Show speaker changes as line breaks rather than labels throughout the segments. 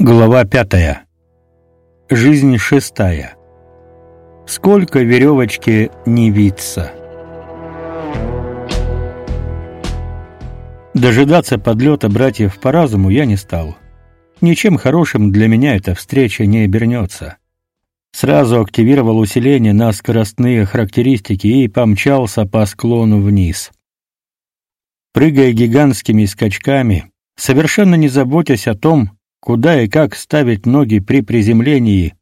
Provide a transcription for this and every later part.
Глава пятая. Жизнь шестая. Сколько веревочки не виться. Дожидаться подлета братьев по разуму я не стал. Ничем хорошим для меня эта встреча не обернется. Сразу активировал усиление на скоростные характеристики и помчался по склону вниз. Прыгая гигантскими скачками, совершенно не заботясь о том, куда и как ставить ноги при приземлении,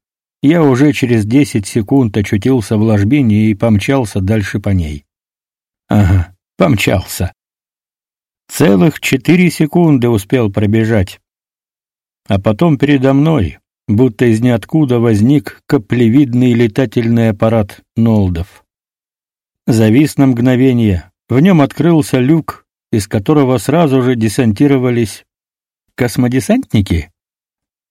я уже через 10 секунд очутился в ложбине и помчался дальше по ней. Ага, помчался. Целых четыре секунды успел пробежать. А потом передо мной, будто из ниоткуда возник каплевидный летательный аппарат Нолдов. Завис на мгновение, в нем открылся люк, из которого сразу же десантировались Космодесантники?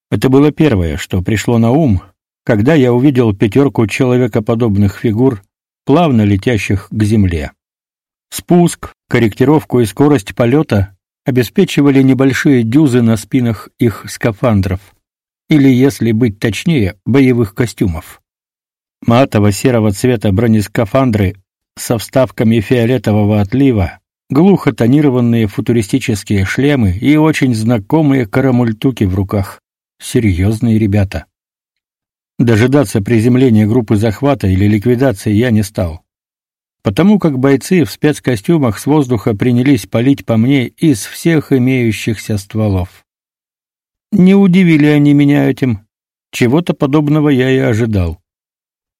Это было первое, что пришло на ум, когда я увидел пятерку человекоподобных фигур, плавно летящих к земле. Спуск, корректировку и скорость полета обеспечивали небольшие дюзы на спинах их скафандров, или, если быть точнее, боевых костюмов. Матово-серого цвета бронескафандры со вставками фиолетового отлива глухо тонированные футуристические шлемы и очень знакомые карамультуки в руках. Серьезные ребята. Дожидаться приземления группы захвата или ликвидации я не стал. Потому как бойцы в спецкостюмах с воздуха принялись палить по мне из всех имеющихся стволов. Не удивили они меня этим. Чего-то подобного я и ожидал.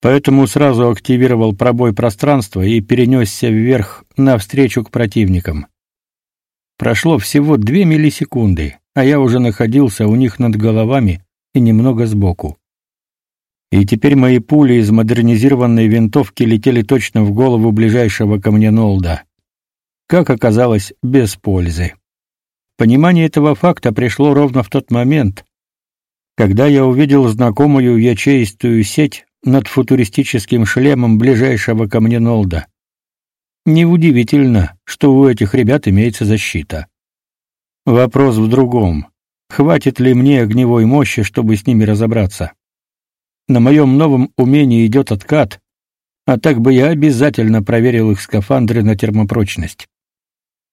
Поэтому сразу активировал пробой пространства и перенесся вверх навстречу к противникам. Прошло всего две миллисекунды, а я уже находился у них над головами и немного сбоку. И теперь мои пули из модернизированной винтовки летели точно в голову ближайшего ко мне Нолда. Как оказалось, без пользы. Понимание этого факта пришло ровно в тот момент, когда я увидел знакомую ячеистую сеть над футуристическим шлемом ближайшего ко мне Нолда. Неудивительно, что у этих ребят имеется защита. Вопрос в другом. Хватит ли мне огневой мощи, чтобы с ними разобраться? На моем новом умении идет откат, а так бы я обязательно проверил их скафандры на термопрочность.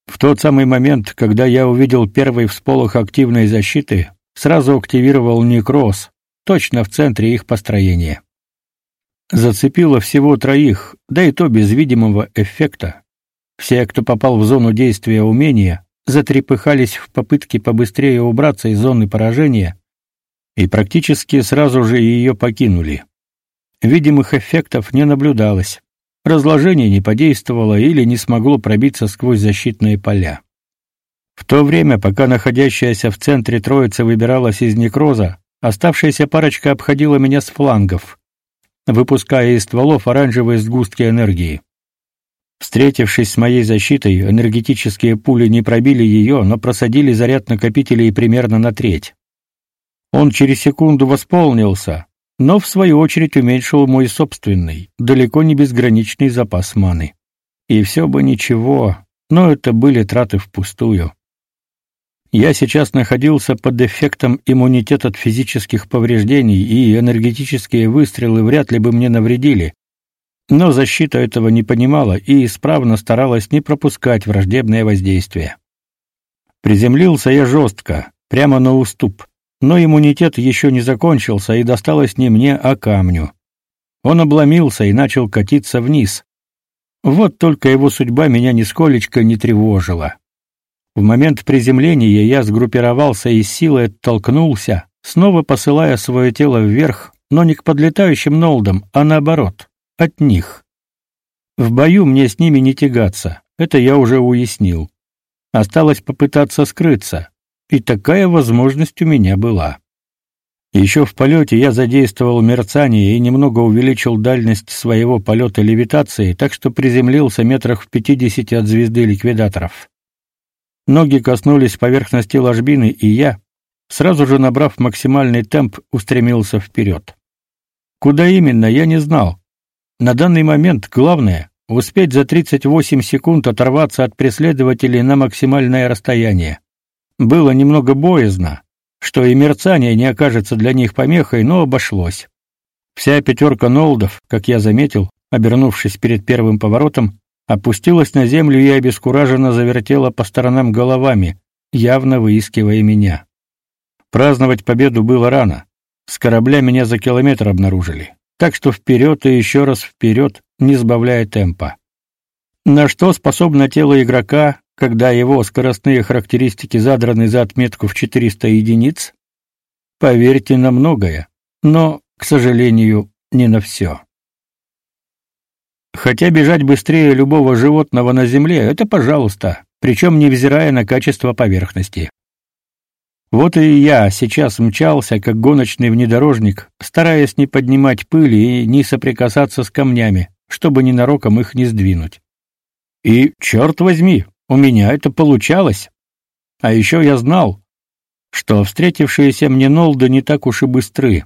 В тот самый момент, когда я увидел первый всполох активной защиты, сразу активировал некроз, точно в центре их построения. Зацепило всего троих, да и то без видимого эффекта. Все, кто попал в зону действия умения, затрепыхались в попытке побыстрее убраться из зоны поражения и практически сразу же ее покинули. Видимых эффектов не наблюдалось. Разложение не подействовало или не смогло пробиться сквозь защитные поля. В то время, пока находящаяся в центре троица выбиралась из некроза, оставшаяся парочка обходила меня с флангов выпуская из стволов оранжевые сгустки энергии. Встретившись с моей защитой, энергетические пули не пробили ее, но просадили заряд накопителей примерно на треть. Он через секунду восполнился, но в свою очередь уменьшил мой собственный, далеко не безграничный запас маны. И все бы ничего, но это были траты впустую. Я сейчас находился под эффектом иммунитета от физических повреждений, и энергетические выстрелы вряд ли бы мне навредили. Но защита этого не понимала и исправно старалась не пропускать враждебное воздействие. Приземлился я жестко, прямо на уступ, но иммунитет еще не закончился, и досталось не мне, а камню. Он обломился и начал катиться вниз. Вот только его судьба меня нисколечко не тревожила. В момент приземления я сгруппировался и силой оттолкнулся, снова посылая свое тело вверх, но не к подлетающим нолдам, а наоборот, от них. В бою мне с ними не тягаться, это я уже уяснил. Осталось попытаться скрыться, и такая возможность у меня была. Еще в полете я задействовал мерцание и немного увеличил дальность своего полета левитации, так что приземлился метрах в пятидесяти от звезды ликвидаторов. Ноги коснулись поверхности ложбины, и я, сразу же набрав максимальный темп, устремился вперед. Куда именно, я не знал. На данный момент главное — успеть за 38 секунд оторваться от преследователей на максимальное расстояние. Было немного боязно. что и мерцание не окажется для них помехой, но обошлось. Вся пятерка нолдов, как я заметил, обернувшись перед первым поворотом, опустилась на землю и обескураженно завертела по сторонам головами, явно выискивая меня. Праздновать победу было рано. С корабля меня за километр обнаружили. Так что вперед и еще раз вперед, не сбавляя темпа. На что способно тело игрока, когда его скоростные характеристики задраны за отметку в 400 единиц? Поверьте на многое, но, к сожалению, не на все. Хотя бежать быстрее любого животного на земле это, пожалуйста, причем невзирая на качество поверхности. Вот и я сейчас мчался как гоночный внедорожник, стараясь не поднимать пыли и не соприкасаться с камнями, чтобы ненароком их не сдвинуть. И черт возьми, у меня это получалось. А еще я знал, что встретившиеся мне нолды не так уж и быстры.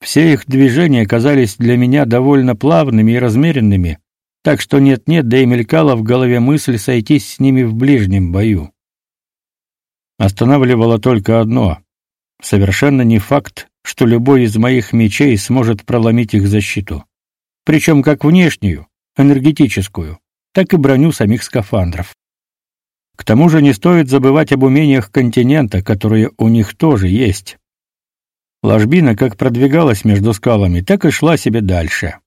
Все их движения казались для меня довольно плавными и размеренными, так что нет-нет, да и мелькала в голове мысль сойтись с ними в ближнем бою. Останавливало только одно: совершенно не факт, что любой из моих мечей сможет проломить их защиту, причем как внешнюю, энергетическую, так и броню самих скафандров. К тому же не стоит забывать об умениях континента, которые у них тоже есть. Ложбина как продвигалась между скалами, так и шла себе дальше.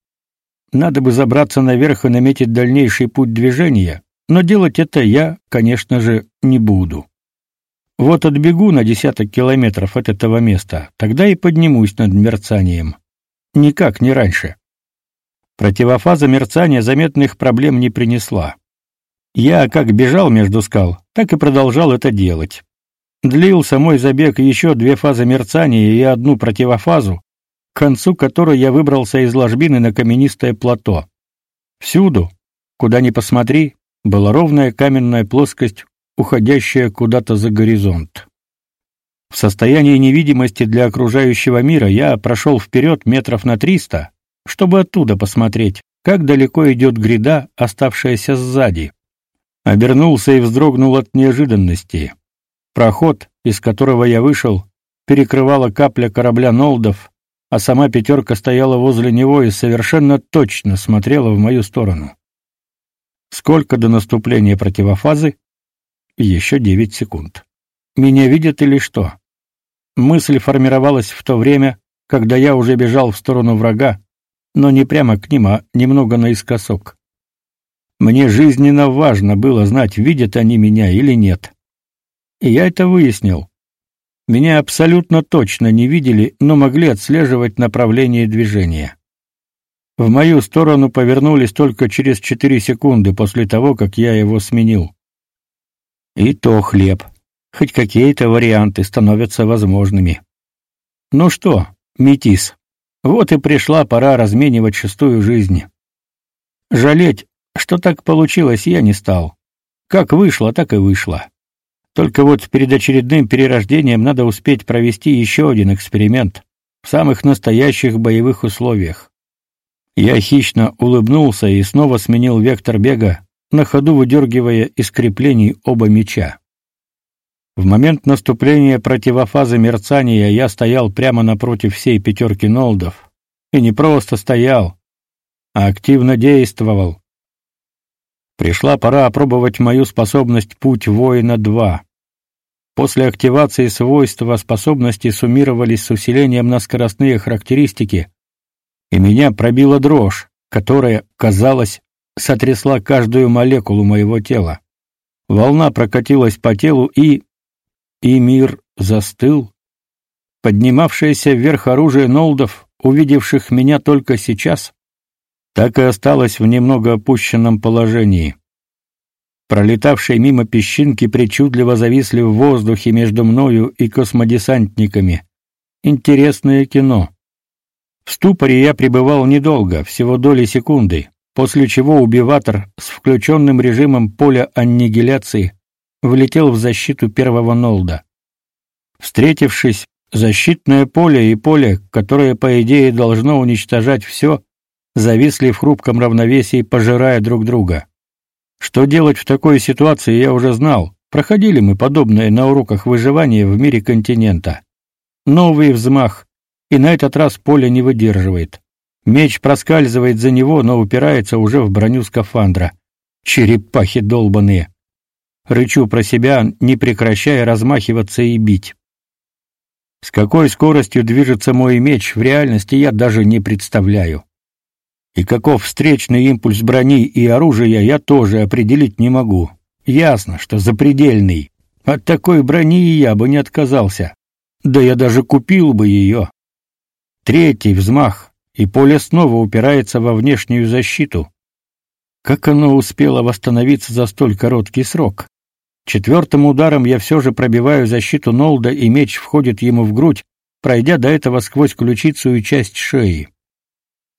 Надо бы забраться наверх и наметить дальнейший путь движения, но делать это я, конечно же, не буду. Вот отбегу на десяток километров от этого места, тогда и поднимусь над мерцанием. Никак не раньше. Противофаза мерцания заметных проблем не принесла. Я как бежал между скал, так и продолжал это делать. Длился мой забег еще две фазы мерцания и одну противофазу, к концу которой я выбрался из ложбины на каменистое плато. Всюду, куда ни посмотри, была ровная каменная плоскость, уходящая куда-то за горизонт. В состоянии невидимости для окружающего мира я прошел вперед метров на триста, чтобы оттуда посмотреть, как далеко идет гряда, оставшаяся сзади. Обернулся и вздрогнул от неожиданности. Проход, из которого я вышел, перекрывала капля корабля Нолдов, а сама пятерка стояла возле него и совершенно точно смотрела в мою сторону. Сколько до наступления противофазы? Еще девять секунд. Меня видят или что? Мысль формировалась в то время, когда я уже бежал в сторону врага, но не прямо к ним, а немного наискосок. Мне жизненно важно было знать, видят они меня или нет. И я это выяснил. Меня абсолютно точно не видели, но могли отслеживать направление движения. В мою сторону повернулись только через четыре секунды после того, как я его сменил. И то хлеб. Хоть какие-то варианты становятся возможными. Ну что, метис, вот и пришла пора разменивать шестую жизнь. Жалеть, что так получилось, я не стал. Как вышло, так и вышло. Только вот перед очередным перерождением надо успеть провести еще один эксперимент в самых настоящих боевых условиях. Я хищно улыбнулся и снова сменил вектор бега, на ходу выдергивая из креплений оба меча. В момент наступления противофазы мерцания я стоял прямо напротив всей пятерки нолдов. И не просто стоял, а активно действовал, Пришла пора опробовать мою способность Путь воина-2. После активации свойства способности суммировались с усилением на скоростные характеристики, и меня пробила дрожь, которая, казалось, сотрясла каждую молекулу моего тела. Волна прокатилась по телу и и мир застыл. Поднимавшееся вверх оружие нолдов, увидевших меня только сейчас, так и осталось в немного опущенном положении. Пролетавшие мимо песчинки причудливо зависли в воздухе между мною и космодесантниками. Интересное кино. В ступоре я пребывал недолго, всего доли секунды, после чего убиватор с включенным режимом поля аннигиляции влетел в защиту первого нолда. Встретившись, защитное поле и поле, которое по идее должно уничтожать все, зависли в хрупком равновесии, пожирая друг друга. Что делать в такой ситуации, я уже знал. Проходили мы подобное на уроках выживания в мире континента. Новый взмах, и на этот раз поле не выдерживает. Меч проскальзывает за него, но упирается уже в броню скафандра. Черепахи долбаные. Рычу про себя, не прекращая размахиваться и бить. С какой скоростью движется мой меч, в реальности я даже не представляю. И каков встречный импульс брони и оружия, я тоже определить не могу. Ясно, что запредельный. От такой брони я бы не отказался. Да я даже купил бы ее. Третий взмах, и поле снова упирается во внешнюю защиту. Как оно успело восстановиться за столь короткий срок? Четвертым ударом я все же пробиваю защиту Нолда, и меч входит ему в грудь, пройдя до этого сквозь ключицу и часть шеи.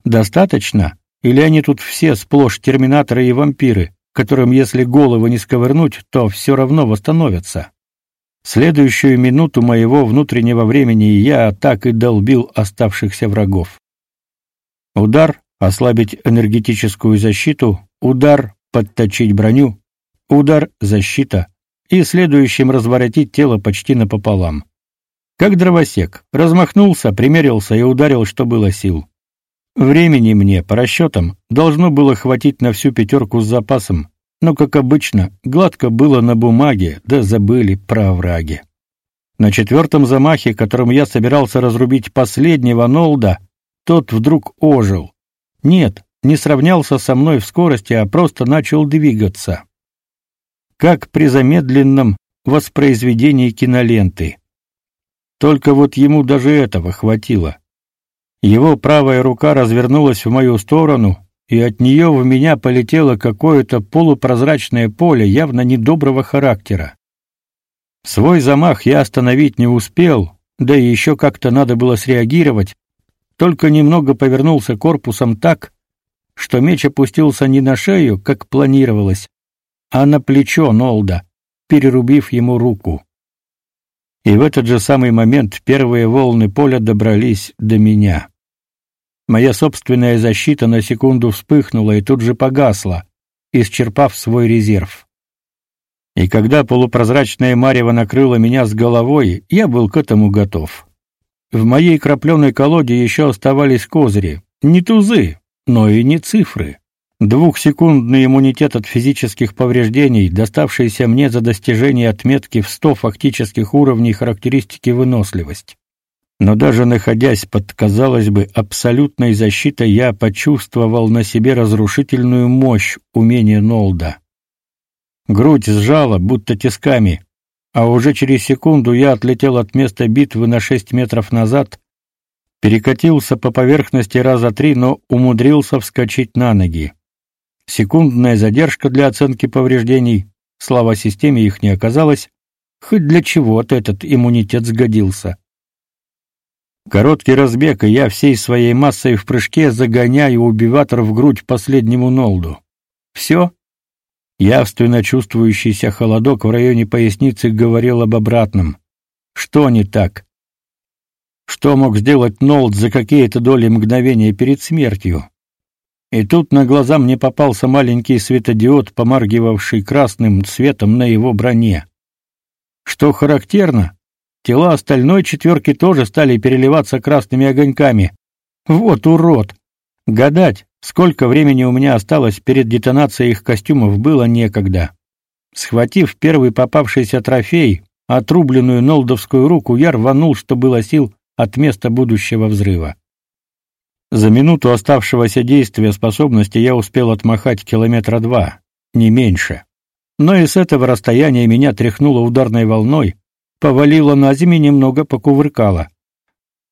Достаточно? Или они тут все сплошь терминаторы и вампиры, которым если голову не сковырнуть, то все равно восстановятся? Следующую минуту моего внутреннего времени я так и долбил оставшихся врагов. Удар ослабить энергетическую защиту, удар подточить броню, удар защита и следующим разворотить тело почти напополам. Как дровосек, размахнулся, примерился и ударил, что было сил. Времени мне, по расчетам, должно было хватить на всю пятерку с запасом, но, как обычно, гладко было на бумаге, да забыли про овраги. На четвертом замахе, которым я собирался разрубить последнего Нолда, тот вдруг ожил. Нет, не сравнялся со мной в скорости, а просто начал двигаться. Как при замедленном воспроизведении киноленты. Только вот ему даже этого хватило. Его правая рука развернулась в мою сторону, и от нее в меня полетело какое-то полупрозрачное поле явно недоброго характера. Свой замах я остановить не успел, да и еще как-то надо было среагировать, только немного повернулся корпусом так, что меч опустился не на шею, как планировалось, а на плечо Нолда, перерубив ему руку. И в этот же самый момент первые волны поля добрались до меня. Моя собственная защита на секунду вспыхнула и тут же погасла, исчерпав свой резерв. И когда полупрозрачная марево накрыла меня с головой, я был к этому готов. В моей крапленой колоде еще оставались козыри, не тузы, но и не цифры. Двухсекундный иммунитет от физических повреждений, доставшийся мне за достижение отметки в 100 фактических уровней характеристики выносливость. Но даже находясь под, казалось бы, абсолютной защитой, я почувствовал на себе разрушительную мощь умения Нолда. Грудь сжала, будто тисками, а уже через секунду я отлетел от места битвы на шесть метров назад, перекатился по поверхности раза три, но умудрился вскочить на ноги. Секундная задержка для оценки повреждений, слава системе их не оказалось, хоть для чего-то этот иммунитет сгодился. Короткий разбег, и я всей своей массой в прыжке загоняю убиватор в грудь последнему Нолду. Все. Явственно чувствующийся холодок в районе поясницы говорил об обратном. Что не так? Что мог сделать Нолд за какие-то доли мгновения перед смертью? И тут на глаза мне попался маленький светодиод, помаргивавший красным светом на его броне. Что характерно, Тела остальной четверки тоже стали переливаться красными огоньками. Вот урод. Гадать, сколько времени у меня осталось перед детонацией их костюмов, было некогда. Схватив первый попавшийся трофей, отрубленную нолдовскую руку, я рванул, что было сил, от места будущего взрыва. За минуту оставшегося действия способности я успел отмахать километра два, не меньше. Но и с этого расстояния меня тряхнуло ударной волной, повалила на землю немного покувыркала.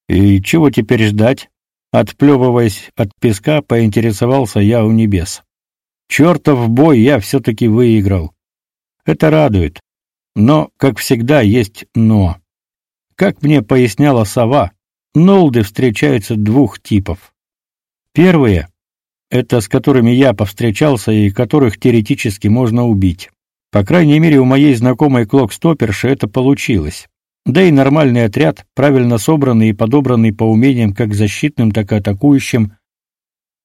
И чего теперь ждать? Отплевываясь от песка, поинтересовался я у небес. Чертов бой я все-таки выиграл. Это радует. Но, как всегда, есть «но». Как мне поясняла сова, нолды встречаются двух типов. Первые — это с которыми я повстречался и которых теоретически можно убить. По крайней мере, у моей знакомой клокстоперши это получилось. Да и нормальный отряд, правильно собранный и подобранный по умениям как защитным, так и атакующим,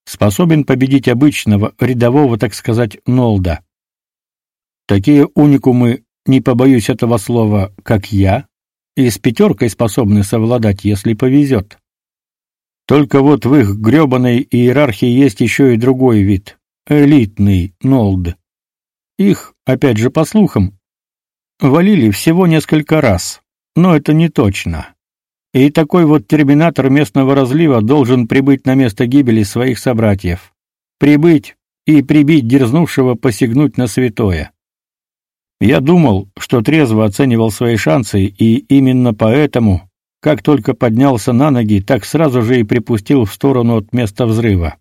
способен победить обычного, рядового, так сказать, нолда. Такие уникумы, не побоюсь этого слова, как я, и с пятеркой способны совладать, если повезет. Только вот в их грёбаной иерархии есть еще и другой вид элитный нолд. Их, опять же по слухам, валили всего несколько раз, но это не точно. И такой вот терминатор местного разлива должен прибыть на место гибели своих собратьев. Прибыть и прибить дерзнувшего посягнуть на святое. Я думал, что трезво оценивал свои шансы, и именно поэтому, как только поднялся на ноги, так сразу же и припустил в сторону от места взрыва.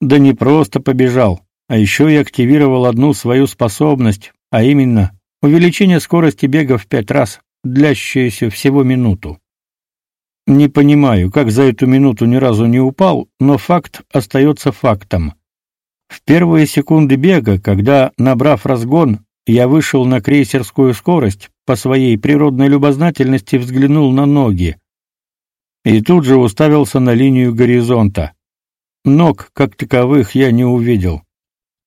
Да не просто побежал, а еще и активировал одну свою способность, а именно увеличение скорости бега в пять раз, длящееся всего минуту. Не понимаю, как за эту минуту ни разу не упал, но факт остается фактом. В первые секунды бега, когда, набрав разгон, я вышел на крейсерскую скорость, по своей природной любознательности взглянул на ноги. И тут же уставился на линию горизонта. Ног, как таковых, я не увидел.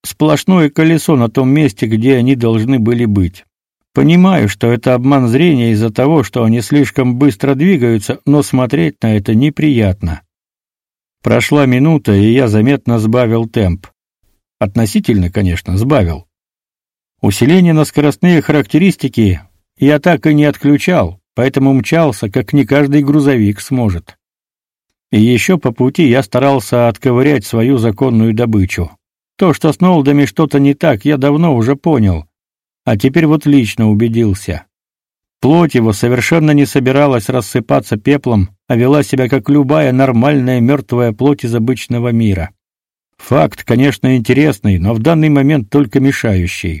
Сплошное колесо на том месте, где они должны были быть. Понимаю, что это обман зрения из-за того, что они слишком быстро двигаются, но смотреть на это неприятно. Прошла минута, и я заметно сбавил темп. Относительно, конечно, сбавил. Усиление на скоростные характеристики я так и не отключал, поэтому мчался, как не каждый грузовик сможет. И еще по пути я старался отковырять свою законную добычу. То, что с Нолдами что-то не так, я давно уже понял, а теперь вот лично убедился. Плоть его совершенно не собиралась рассыпаться пеплом, а вела себя как любая нормальная мертвая плоть из обычного мира. Факт, конечно, интересный, но в данный момент только мешающий.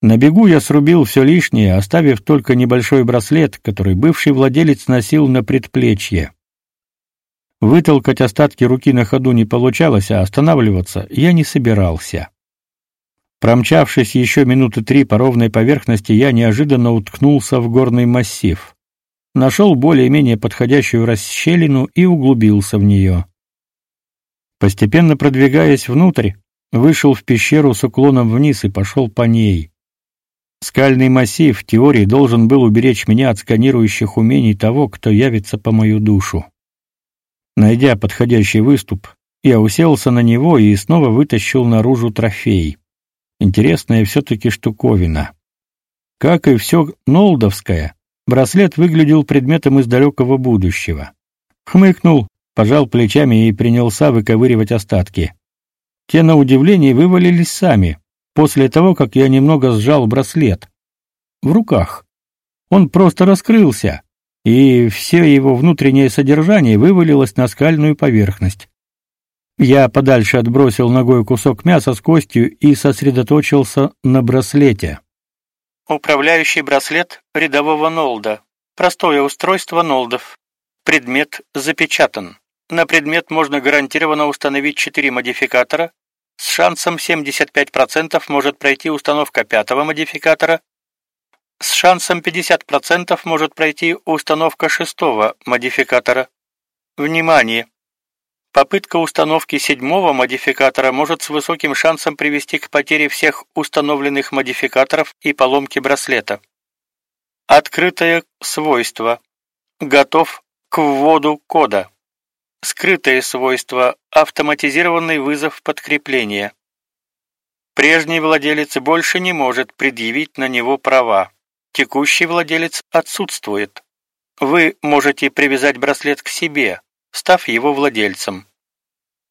На бегу я срубил все лишнее, оставив только небольшой браслет, который бывший владелец носил на предплечье. Вытолкать остатки руки на ходу не получалось, а останавливаться я не собирался. Промчавшись еще минуты три по ровной поверхности, я неожиданно уткнулся в горный массив. Нашел более-менее подходящую расщелину и углубился в нее. Постепенно продвигаясь внутрь, вышел в пещеру с уклоном вниз и пошел по ней. Скальный массив в теории должен был уберечь меня от сканирующих умений того, кто явится по мою душу. Найдя подходящий выступ, я уселся на него и снова вытащил наружу трофей. Интересная все-таки штуковина. Как и все нолдовское, браслет выглядел предметом из далекого будущего. Хмыкнул, пожал плечами и принялся выковыривать остатки. Те, на удивление, вывалились сами, после того, как я немного сжал браслет. В руках. Он просто раскрылся, и все его внутреннее содержание вывалилось на скальную поверхность. Я подальше отбросил ногой кусок мяса с костью и сосредоточился на браслете.
Управляющий браслет рядового Нолда. Простое устройство Нолдов. Предмет запечатан. На предмет можно гарантированно установить четыре модификатора, с шансом 75% может пройти установка пятого модификатора. С шансом 50% может пройти установка шестого модификатора. Внимание! Попытка установки седьмого модификатора может с высоким шансом привести к потере всех установленных модификаторов и поломке браслета. Открытое свойство. Готов к вводу кода. Скрытые свойства автоматизированный вызов подкрепления. Прежний владелец больше не может предъявить на него права. Текущий владелец отсутствует. Вы можете привязать браслет к себе, став его владельцем.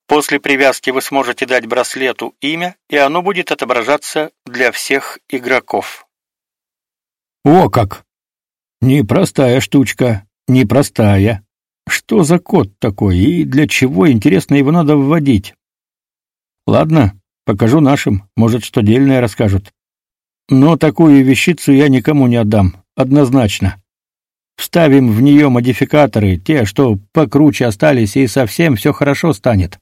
После привязки вы сможете дать браслету имя, и оно будет отображаться для всех игроков.
О как! Непростая штучка, непростая. Что за код такой и для чего, интересно, его надо вводить? Ладно, покажу нашим, может, что дельное расскажут. Но такую вещицу я никому не отдам, однозначно. Вставим в нее модификаторы, те, что покруче остались, и совсем все хорошо станет.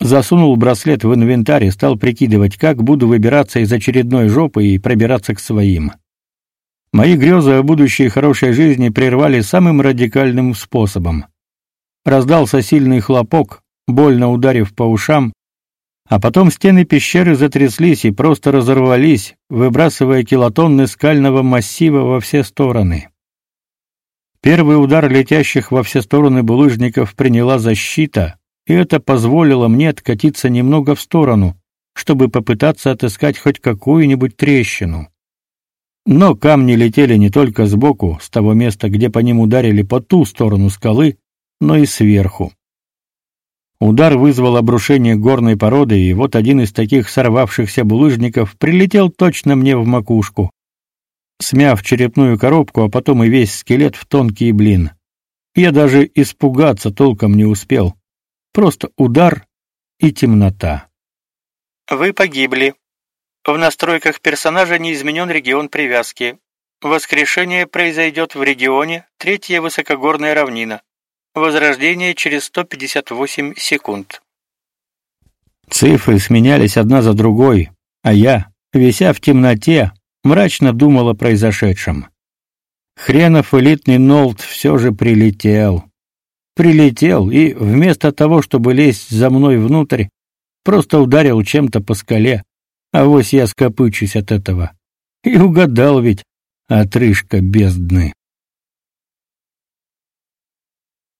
Засунул браслет в инвентарь и стал прикидывать, как буду выбираться из очередной жопы и пробираться к своим. Мои грезы о будущей хорошей жизни прервали самым радикальным способом. Раздался сильный хлопок, больно ударив по ушам, а потом стены пещеры затряслись и просто разорвались, выбрасывая килотонны скального массива во все стороны. Первый удар летящих во все стороны булыжников приняла защита, и это позволило мне откатиться немного в сторону, чтобы попытаться отыскать хоть какую-нибудь трещину. Но камни летели не только сбоку, с того места, где по ним ударили по ту сторону скалы, но и сверху. Удар вызвал обрушение горной породы, и вот один из таких сорвавшихся булыжников прилетел точно мне в макушку, смяв черепную коробку, а потом и весь скелет в тонкий блин. Я даже испугаться толком не успел. Просто удар и темнота.
Вы погибли. В настройках персонажа не изменен регион привязки. Воскрешение произойдет в регионе Третья высокогорная равнина. Возрождение через 158 секунд.
Цифры сменялись одна за другой, а я, вися в темноте, мрачно думал о произошедшем. Хренов элитный Нолд все же прилетел. Прилетел и вместо того, чтобы лезть за мной внутрь, просто ударил чем-то по скале. А вось я скопычусь от этого. И угадал ведь, отрыжка бездны.